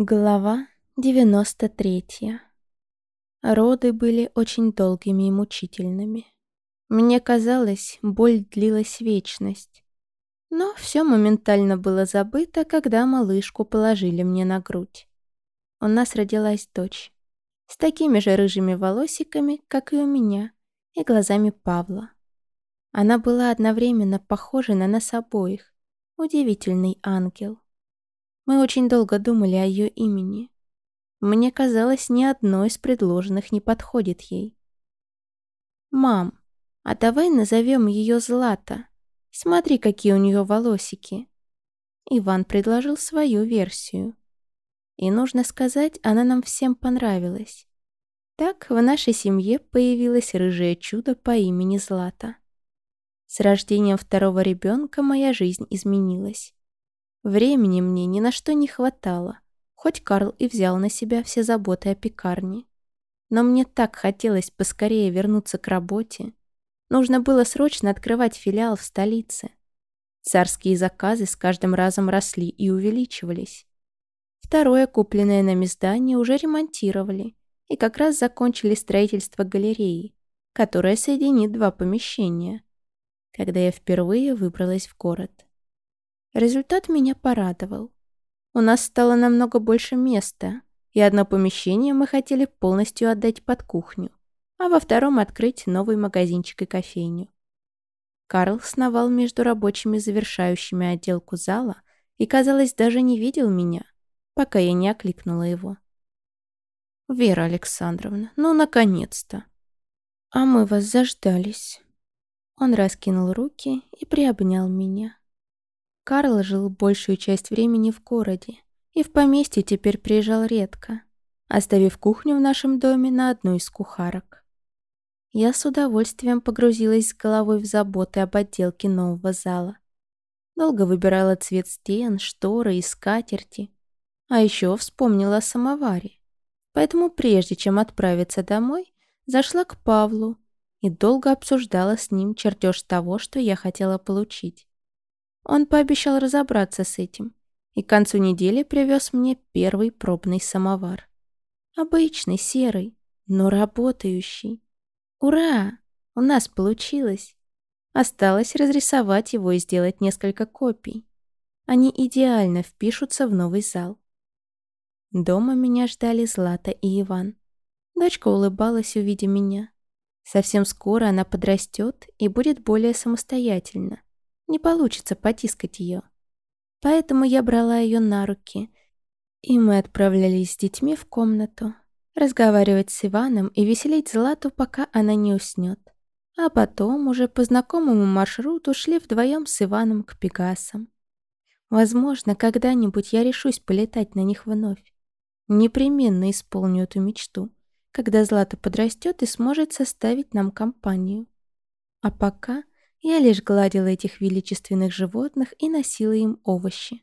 Глава 93 Роды были очень долгими и мучительными. Мне казалось, боль длилась вечность. Но все моментально было забыто, когда малышку положили мне на грудь. У нас родилась дочь. С такими же рыжими волосиками, как и у меня, и глазами Павла. Она была одновременно похожа на нас обоих. Удивительный ангел. Мы очень долго думали о ее имени. Мне казалось, ни одно из предложенных не подходит ей. «Мам, а давай назовем ее Злата. Смотри, какие у нее волосики». Иван предложил свою версию. И, нужно сказать, она нам всем понравилась. Так в нашей семье появилось рыжее чудо по имени Злата. С рождением второго ребенка моя жизнь изменилась. Времени мне ни на что не хватало, хоть Карл и взял на себя все заботы о пекарне. Но мне так хотелось поскорее вернуться к работе. Нужно было срочно открывать филиал в столице. Царские заказы с каждым разом росли и увеличивались. Второе купленное нами здание уже ремонтировали и как раз закончили строительство галереи, которая соединит два помещения, когда я впервые выбралась в город. Результат меня порадовал. У нас стало намного больше места, и одно помещение мы хотели полностью отдать под кухню, а во втором открыть новый магазинчик и кофейню. Карл сновал между рабочими завершающими отделку зала и, казалось, даже не видел меня, пока я не окликнула его. «Вера Александровна, ну, наконец-то!» «А мы вас заждались!» Он раскинул руки и приобнял меня. Карл жил большую часть времени в городе и в поместье теперь приезжал редко, оставив кухню в нашем доме на одну из кухарок. Я с удовольствием погрузилась с головой в заботы об отделке нового зала. Долго выбирала цвет стен, шторы и скатерти. А еще вспомнила о самоваре. Поэтому прежде чем отправиться домой, зашла к Павлу и долго обсуждала с ним чертеж того, что я хотела получить. Он пообещал разобраться с этим и к концу недели привез мне первый пробный самовар. Обычный, серый, но работающий. Ура! У нас получилось. Осталось разрисовать его и сделать несколько копий. Они идеально впишутся в новый зал. Дома меня ждали Злата и Иван. Дочка улыбалась, увидя меня. Совсем скоро она подрастет и будет более самостоятельна. Не получится потискать ее. Поэтому я брала ее на руки, и мы отправлялись с детьми в комнату, разговаривать с Иваном и веселить Злату, пока она не уснет. А потом уже по знакомому маршруту шли вдвоем с Иваном к Пегасам. Возможно, когда-нибудь я решусь полетать на них вновь. Непременно исполню эту мечту, когда Злата подрастет и сможет составить нам компанию. А пока я лишь гладила этих величественных животных и носила им овощи.